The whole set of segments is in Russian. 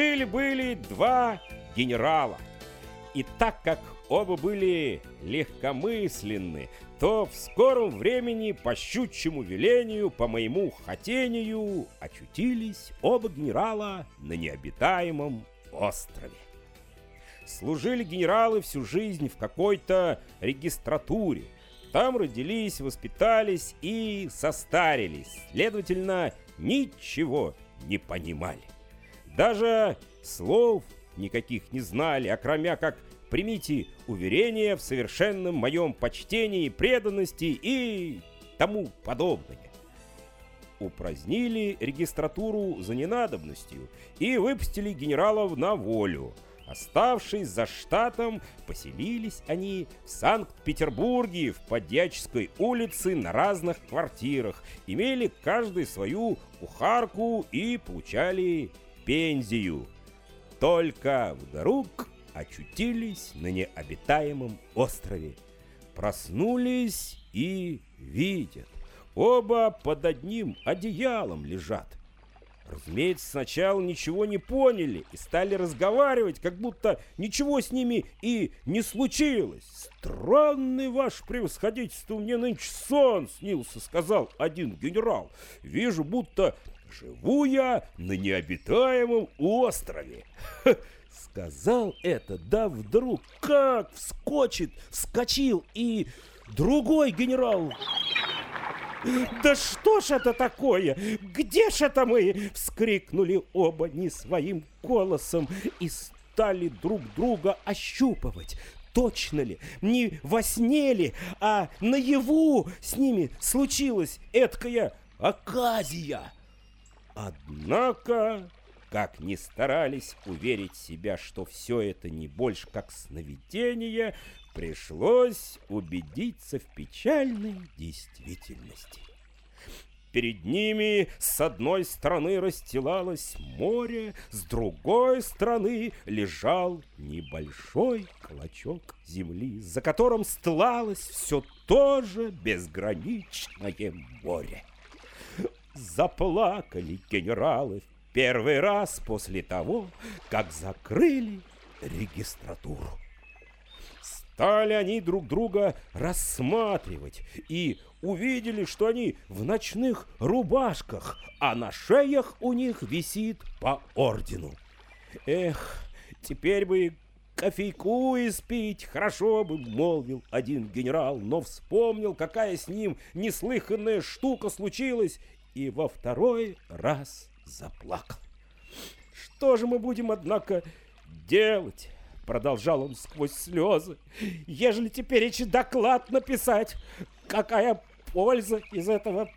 Жили-были два генерала. И так как оба были легкомысленны, то в скором времени по щучьему велению, по моему хотению, очутились оба генерала на необитаемом острове. Служили генералы всю жизнь в какой-то регистратуре. Там родились, воспитались и состарились. Следовательно, ничего не понимали. Даже слов никаких не знали, а кроме как примите уверение в совершенном моем почтении, преданности и тому подобное. Упразднили регистратуру за ненадобностью и выпустили генералов на волю. Оставшись за штатом, поселились они в Санкт-Петербурге, в Подьяческой улице на разных квартирах, имели каждый свою кухарку и получали пензию. Только вдруг очутились на необитаемом острове. Проснулись и видят. Оба под одним одеялом лежат. Разумеется, сначала ничего не поняли и стали разговаривать, как будто ничего с ними и не случилось. «Странный ваше превосходительство, мне нынче сон снился», — сказал один генерал. «Вижу, будто живу я на необитаемом острове». Сказал это, да вдруг как вскочит, вскочил и другой генерал «Да что ж это такое? Где ж это мы?» Вскрикнули оба не своим голосом и стали друг друга ощупывать. Точно ли, не во сне ли, а наяву с ними случилась эткая оказия? Однако как ни старались уверить себя, что все это не больше как сновидение, пришлось убедиться в печальной действительности. Перед ними с одной стороны расстилалось море, с другой стороны лежал небольшой клочок земли, за которым стлалось все то же безграничное море. Заплакали генералы в первый раз после того, как закрыли регистратуру. Стали они друг друга рассматривать и увидели, что они в ночных рубашках, а на шеях у них висит по ордену. Эх, теперь бы кофейку испить, хорошо бы, молвил один генерал, но вспомнил, какая с ним неслыханная штука случилась, и во второй раз заплакал. Что же мы будем, однако, делать? Продолжал он сквозь слезы. Ежели теперь эти доклад написать, какая польза из этого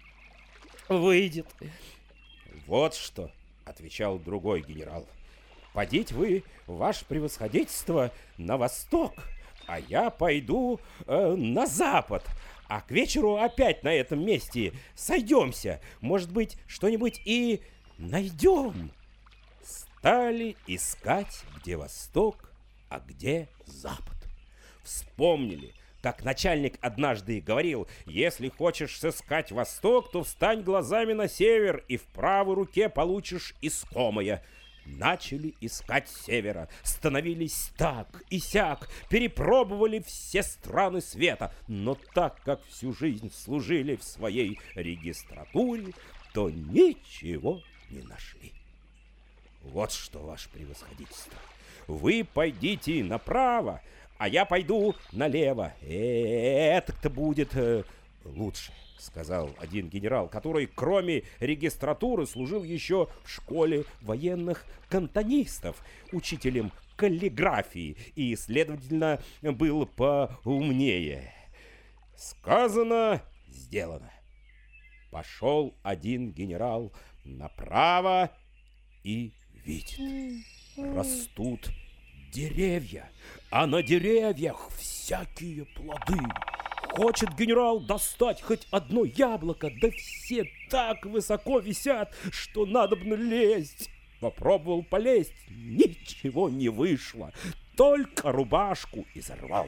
выйдет? Вот что, отвечал другой генерал. Подите вы, ваше превосходительство, на восток, а я пойду э, на запад. А к вечеру опять на этом месте сойдемся. Может быть, что-нибудь и найдем. Стали искать, где восток, а где Запад. Вспомнили, как начальник однажды говорил, если хочешь сыскать Восток, то встань глазами на север и в правой руке получишь искомое. Начали искать севера, становились так и сяк, перепробовали все страны света, но так как всю жизнь служили в своей регистратуре, то ничего не нашли. Вот что, ваше превосходительство. Вы пойдите направо, а я пойду налево. Это-то будет э, лучше, сказал один генерал, который, кроме регистратуры, служил еще в школе военных кантонистов, учителем каллиграфии и, следовательно, был поумнее. Сказано, сделано. Пошел один генерал направо и видит растут деревья, а на деревьях всякие плоды. Хочет генерал достать хоть одно яблоко, да все так высоко висят, что надо бы лезть. Попробовал полезть, ничего не вышло, только рубашку изорвал.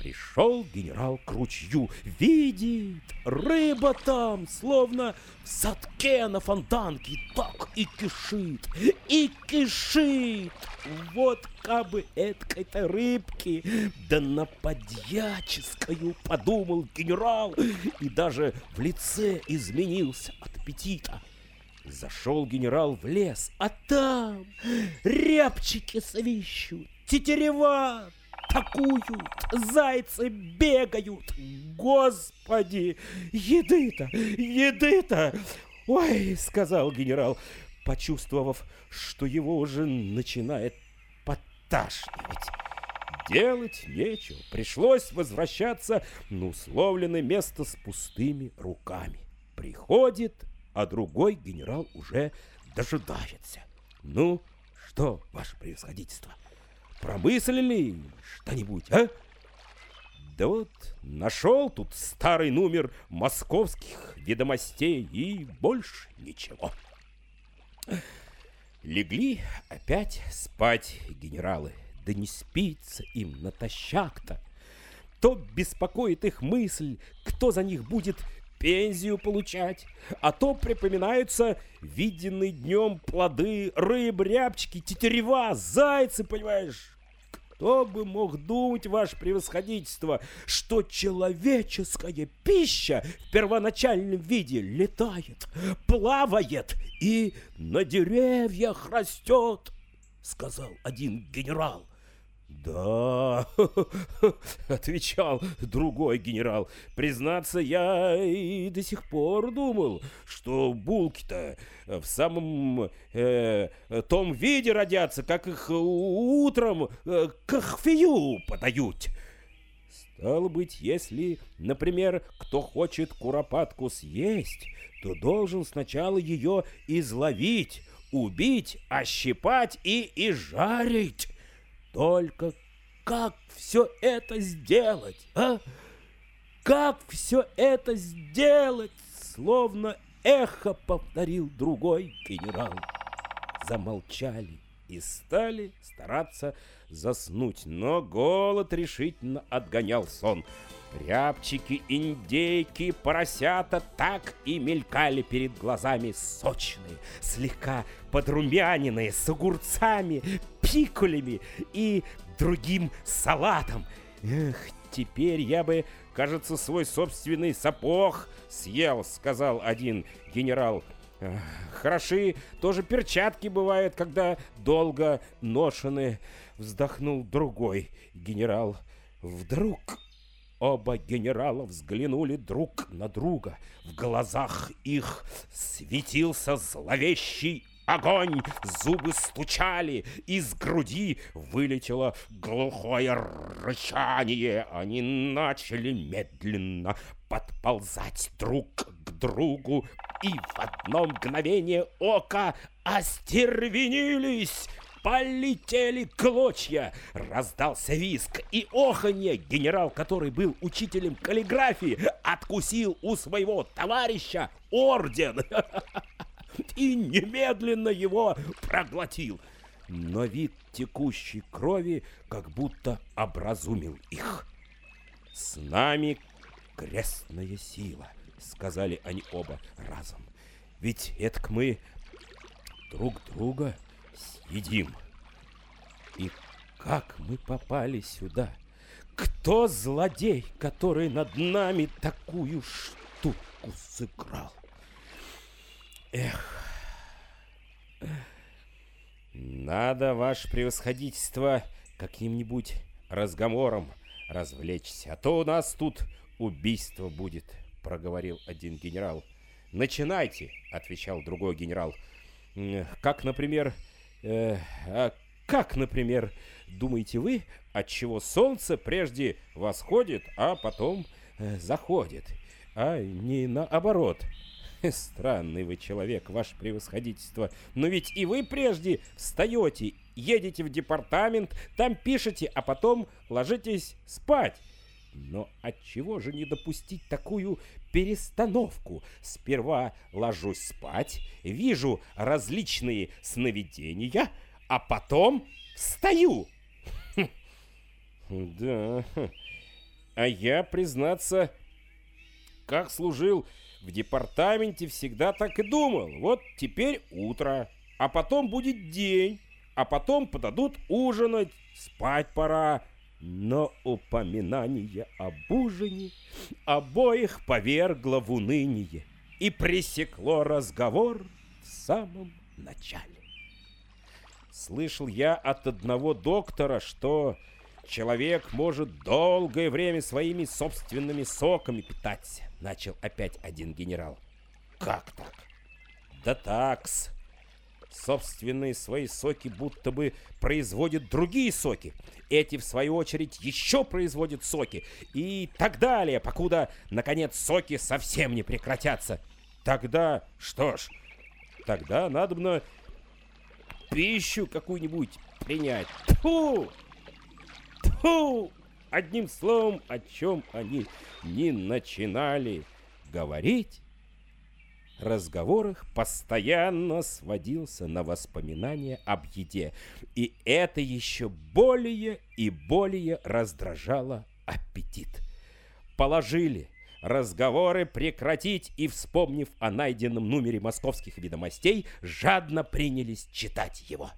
Пришел генерал к ручью, видит, рыба там, словно в садке на фонтанке, так и кишит, и кишит. Вот кабы эткой-то рыбки, да на подьяческую, подумал генерал, и даже в лице изменился от аппетита. Зашел генерал в лес, а там рябчики свищут, тетерева атакуют, зайцы бегают. Господи, еды-то, еды-то. Ой, сказал генерал, почувствовав, что его уже начинает подташнивать. Делать нечего, пришлось возвращаться на условленное место с пустыми руками. Приходит, а другой генерал уже дожидается. Ну, что, ваше превосходительство, Промыслили что-нибудь, а? Да вот, нашел тут старый номер московских ведомостей и больше ничего. Легли опять спать генералы. Да не спится им натощак-то. То беспокоит их мысль, кто за них будет пензию получать, а то припоминаются виденные днем плоды, рыб, рябчики, тетерева, зайцы, понимаешь? Кто бы мог думать, ваше превосходительство, что человеческая пища в первоначальном виде летает, плавает и на деревьях растет, сказал один генерал. «Да», — отвечал другой генерал, — «признаться, я и до сих пор думал, что булки-то в самом э, том виде родятся, как их утром э, к хфию подают». Стало быть, если, например, кто хочет куропатку съесть, то должен сначала ее изловить, убить, ощипать и изжарить. Только как все это сделать, а? Как все это сделать? Словно эхо повторил другой генерал. Замолчали и стали стараться заснуть, но голод решительно отгонял сон. Рябчики, индейки, поросята так и мелькали перед глазами сочные, слегка подрумяненные, с огурцами, пикулями и другим салатом. Эх, теперь я бы, кажется, свой собственный сапог съел, сказал один генерал. Хороши тоже перчатки бывают, когда долго ношены, вздохнул другой генерал. Вдруг Оба генерала взглянули друг на друга. В глазах их светился зловещий огонь, зубы стучали, из груди вылетело глухое рычание. Они начали медленно подползать друг к другу и в одно мгновение ока остервенились полетели клочья. Раздался виск и оханье. Генерал, который был учителем каллиграфии, откусил у своего товарища орден и немедленно его проглотил. Но вид текущей крови как будто образумил их. «С нами крестная сила», — сказали они оба разом. «Ведь это мы друг друга едим. И как мы попали сюда? Кто злодей, который над нами такую штуку сыграл? Эх, надо, ваше превосходительство, каким-нибудь разговором развлечься, а то у нас тут убийство будет, проговорил один генерал. Начинайте, отвечал другой генерал. Как, например, Э, а как, например, думаете вы, от чего солнце прежде восходит, а потом э, заходит, а не наоборот? Странный вы человек, ваше превосходительство. Но ведь и вы прежде встаете, едете в департамент, там пишете, а потом ложитесь спать. Но отчего же не допустить такую перестановку? Сперва ложусь спать, вижу различные сновидения, а потом встаю. Да, а я, признаться, как служил В департаменте всегда так и думал. Вот теперь утро, а потом будет день, а потом подадут ужинать, спать пора. Но упоминание об ужине обоих повергло в уныние и пресекло разговор в самом начале. Слышал я от одного доктора, что человек может долгое время своими собственными соками питаться. Начал опять один генерал. Как так? Да такс. Собственные свои соки будто бы производят другие соки. Эти, в свою очередь, еще производят соки. И так далее, покуда, наконец, соки совсем не прекратятся. Тогда, что ж, тогда надо бы пищу какую-нибудь принять. Тьфу! Тьфу! Одним словом, о чем они не начинали говорить, разговор их постоянно сводился на воспоминания об еде, и это еще более и более раздражало аппетит. Положили разговоры прекратить и, вспомнив о найденном номере московских ведомостей, жадно принялись читать его.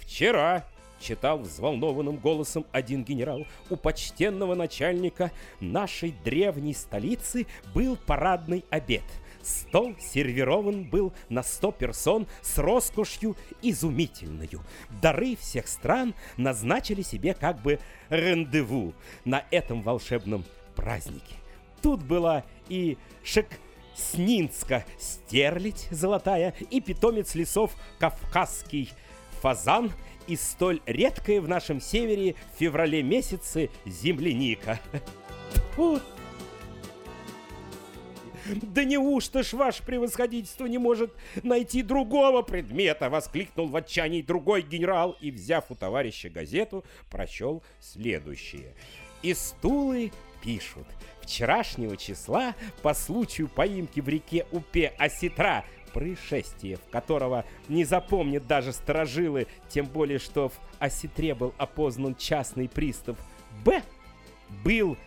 Вчера читал взволнованным голосом один генерал. У почтенного начальника нашей древней столицы был парадный обед. Стол сервирован был на сто персон с роскошью изумительную. Дары всех стран назначили себе как бы рандеву на этом волшебном празднике. Тут была и шек Снинска стерлядь золотая и питомец лесов кавказский фазан и столь редкая в нашем севере в феврале месяце земляника. «Да неужто ж ваше превосходительство не может найти другого предмета?» — воскликнул в отчаянии другой генерал и, взяв у товарища газету, прочел следующее. «И стулы пишут. Вчерашнего числа по случаю поимки в реке Упе осетра происшествие, в которого не запомнят даже сторожилы, тем более, что в осетре был опознан частный пристав Б, был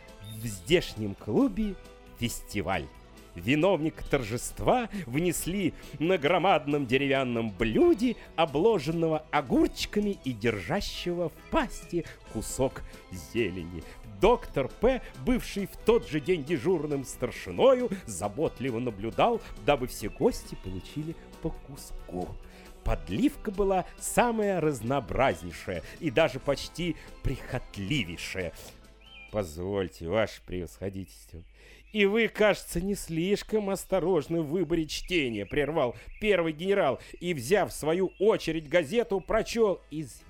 в здешнем клубе фестиваль. Виновник торжества внесли на громадном деревянном блюде, обложенного огурчиками и держащего в пасти кусок зелени. Доктор П., бывший в тот же день дежурным старшиною, заботливо наблюдал, дабы все гости получили по куску. Подливка была самая разнообразнейшая и даже почти прихотливейшая. Позвольте, ваше превосходительство, «И вы, кажется, не слишком осторожны в выборе чтения», — прервал первый генерал и, взяв свою очередь газету, прочел «Из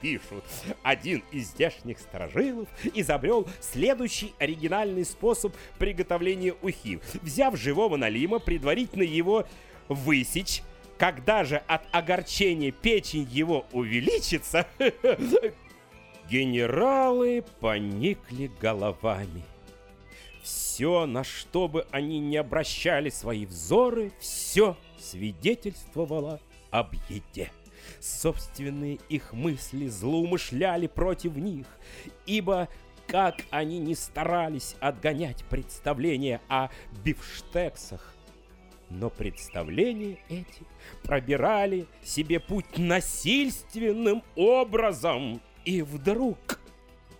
пишут». Один из здешних сторожилов изобрел следующий оригинальный способ приготовления ухи. Взяв живого налима, предварительно его высечь, когда же от огорчения печень его увеличится, генералы поникли головами. Все, на что бы они ни обращали свои взоры, все свидетельствовало об еде. Собственные их мысли злоумышляли против них, ибо как они не старались отгонять представления о бифштексах, но представления эти пробирали себе путь насильственным образом. И вдруг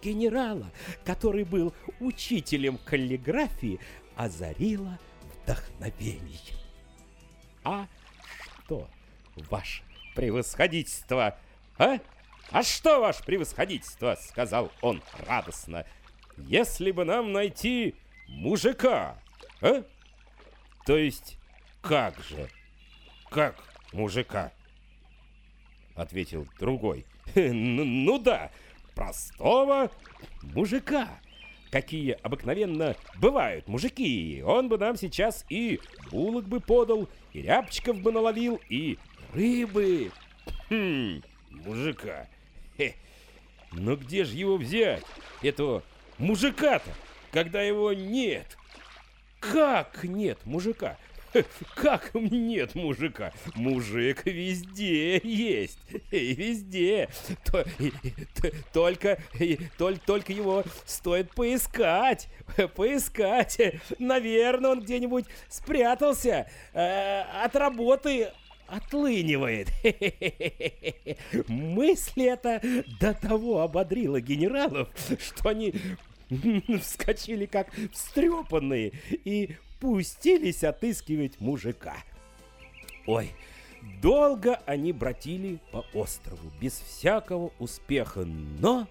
генерала, который был учителем каллиграфии, озарило вдохновение. А что, ваше превосходительство, а? А что, ваше превосходительство, сказал он радостно, если бы нам найти мужика, а? То есть, как же? Как мужика? Ответил другой. Ну, ну да, простого мужика. Какие обыкновенно бывают мужики. Он бы нам сейчас и булок бы подал, и рябчиков бы наловил, и рыбы. Хм, мужика. Хе. Но где же его взять, этого мужика-то, когда его нет? Как нет мужика? Как нет мужика? Мужик везде есть. Везде. То, только, только его стоит поискать. Поискать. Наверное, он где-нибудь спрятался. Э, от работы отлынивает. Мысль эта до того ободрила генералов, что они вскочили как встрепанные и пустились отыскивать мужика. Ой, долго они братили по острову без всякого успеха, но,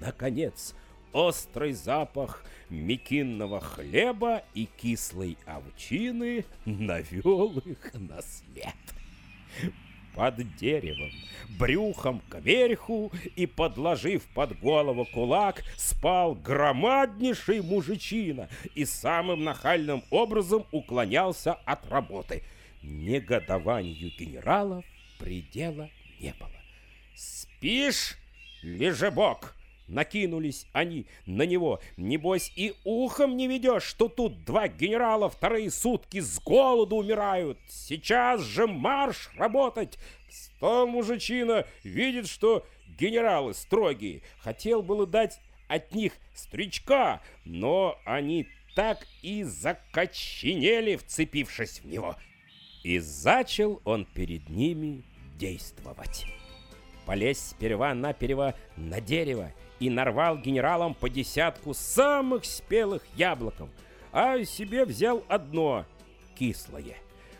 наконец, острый запах мекинного хлеба и кислой овчины навел их на след под деревом, брюхом кверху и, подложив под голову кулак, спал громаднейший мужичина и самым нахальным образом уклонялся от работы. Негодованию генералов предела не было. «Спишь, лежебок?» Накинулись они на него. Небось и ухом не ведешь, что тут два генерала вторые сутки с голоду умирают. Сейчас же марш работать. Сто мужичина видит, что генералы строгие. Хотел было дать от них стричка, но они так и закоченели, вцепившись в него. И зачал он перед ними действовать. Полез сперва-наперво на дерево и нарвал генералам по десятку самых спелых яблоков, а себе взял одно — кислое.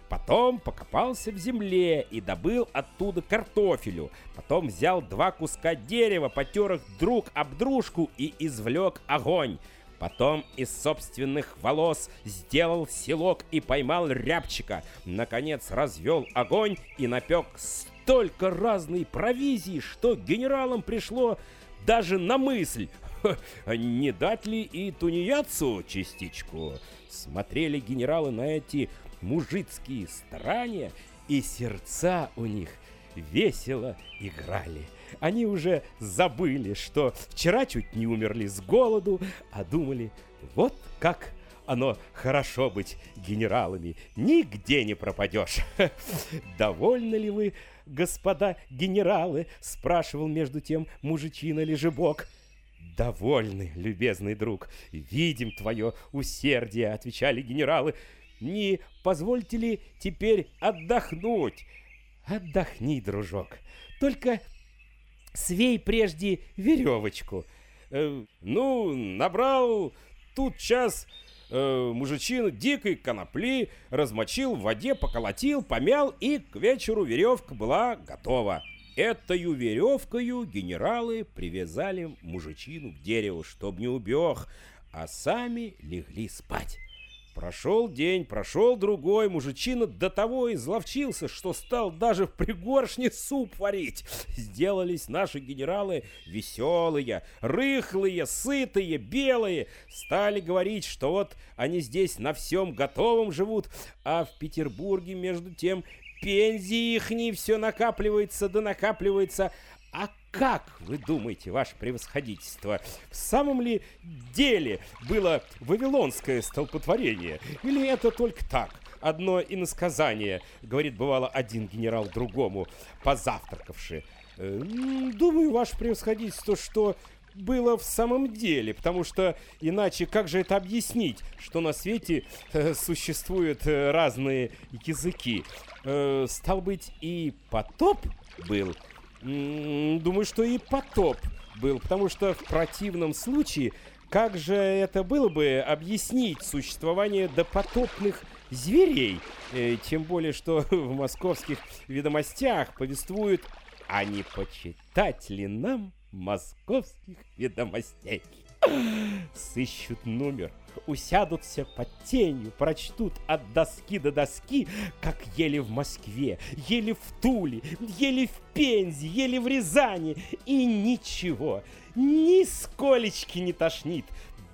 Потом покопался в земле и добыл оттуда картофелю. Потом взял два куска дерева, потер их друг об дружку и извлек огонь. Потом из собственных волос сделал селок и поймал рябчика. Наконец развел огонь и напек столько разной провизии, что генералам пришло даже на мысль, не дать ли и тунеядцу частичку. Смотрели генералы на эти мужицкие старания, и сердца у них весело играли. Они уже забыли, что вчера чуть не умерли с голоду, а думали, вот как оно хорошо быть генералами, нигде не пропадешь. Довольны ли вы господа генералы?» — спрашивал между тем мужичина Лежебок. «Довольны, любезный друг, видим твое усердие», — отвечали генералы. «Не позвольте ли теперь отдохнуть?» «Отдохни, дружок, только свей прежде веревочку». Э, «Ну, набрал тут час э, мужичина дикой конопли, размочил в воде, поколотил, помял, и к вечеру веревка была готова. Этою веревкою генералы привязали мужичину к дереву, чтоб не убег, а сами легли спать. Прошел день, прошел другой, мужичина до того изловчился, что стал даже в пригоршне суп варить. Сделались наши генералы веселые, рыхлые, сытые, белые. Стали говорить, что вот они здесь на всем готовом живут, а в Петербурге, между тем, пензии ихней все накапливается да накапливается, а как вы думаете, ваше превосходительство, в самом ли деле было вавилонское столпотворение? Или это только так? Одно иносказание, говорит, бывало один генерал другому, позавтракавши. Э, думаю, ваше превосходительство, что было в самом деле, потому что иначе как же это объяснить, что на свете э, существуют э, разные языки? Э, стал быть, и потоп был Думаю, что и потоп был, потому что в противном случае, как же это было бы объяснить существование допотопных зверей? Э, тем более, что в московских ведомостях повествуют, а не почитать ли нам московских ведомостей? Сыщут номер усядутся под тенью, прочтут от доски до доски, как ели в Москве, ели в Туле, ели в Пензе, ели в Рязани, и ничего, ни сколечки не тошнит.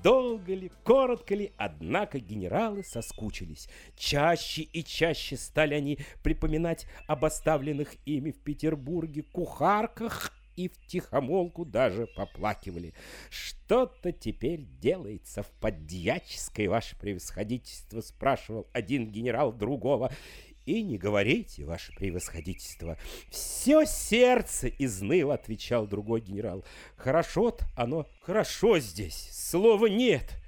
Долго ли, коротко ли, однако генералы соскучились. Чаще и чаще стали они припоминать об оставленных ими в Петербурге кухарках и в тихомолку даже поплакивали. «Что-то теперь делается в подьяческой, ваше превосходительство», спрашивал один генерал другого. «И не говорите, ваше превосходительство, все сердце изныло», отвечал другой генерал. «Хорошо-то оно, хорошо здесь, слова нет».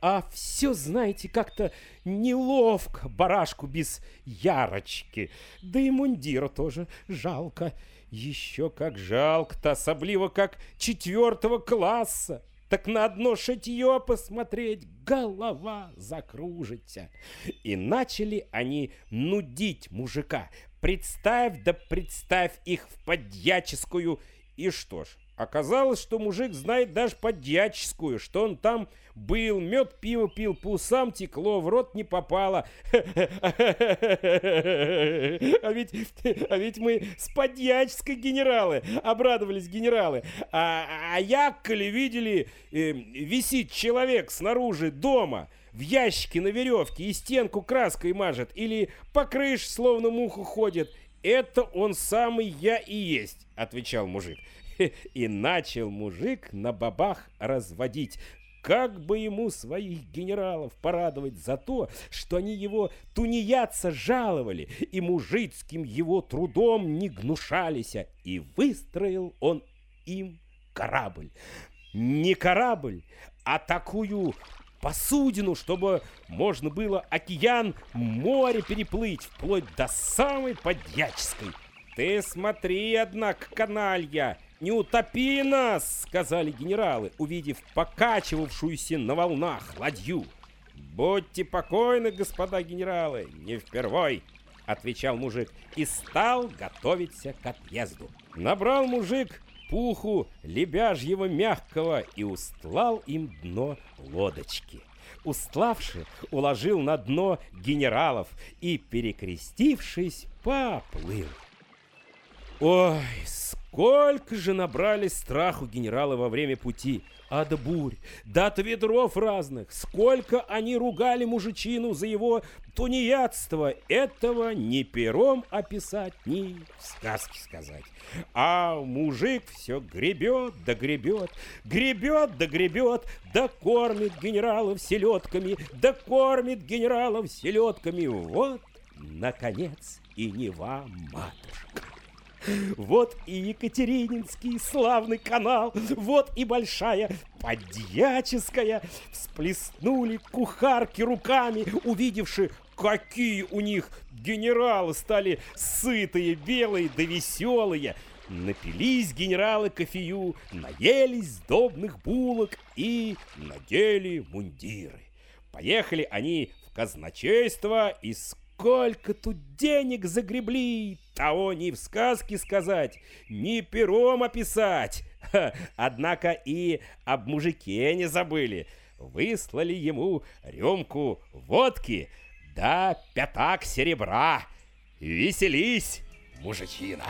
А все, знаете, как-то неловко барашку без ярочки. Да и мундира тоже жалко. Еще как жалко-то, особливо как четвертого класса. Так на одно шитье посмотреть голова закружится. И начали они нудить мужика. Представь да представь их в подьяческую. И что ж, Оказалось, что мужик знает даже подьяческую, что он там был, мед пиво пил, по усам текло, в рот не попало. А ведь, а ведь мы с подьяческой генералы, обрадовались генералы. А, а я, коли видели, э, висит человек снаружи дома, в ящике на веревке и стенку краской мажет, или по крыше словно муха ходит, это он самый я и есть, отвечал мужик. И начал мужик на бабах разводить, как бы ему своих генералов порадовать за то, что они его тунеядца жаловали, и мужицким его трудом не гнушались, и выстроил он им корабль. Не корабль, а такую посудину, чтобы можно было океан, море переплыть, вплоть до самой Подьяческой. Ты смотри, однако, каналья, «Не утопи нас!» — сказали генералы, увидев покачивавшуюся на волнах ладью. «Будьте покойны, господа генералы, не впервой!» — отвечал мужик и стал готовиться к отъезду. Набрал мужик пуху лебяжьего мягкого и устлал им дно лодочки. Устлавши, уложил на дно генералов и, перекрестившись, поплыл. Ой, сколько же набрали страху генералы во время пути. От бурь, до от ветров разных. Сколько они ругали мужичину за его тунеядство. Этого ни пером описать, ни в сказке сказать. А мужик все гребет да гребет, гребет да гребет, да кормит генералов селедками, да кормит генералов селедками. Вот, наконец, и не вам, матушка. Вот и Екатерининский славный канал, вот и большая подьяческая. Всплеснули кухарки руками, увидевши, какие у них генералы стали сытые, белые да веселые. Напились генералы кофею, наелись сдобных булок и надели мундиры. Поехали они в казначейство и Сколько тут денег загребли, того ни в сказке сказать, ни пером описать. Ха, однако и об мужике не забыли. Выслали ему рюмку водки да пятак серебра. Веселись, мужичина.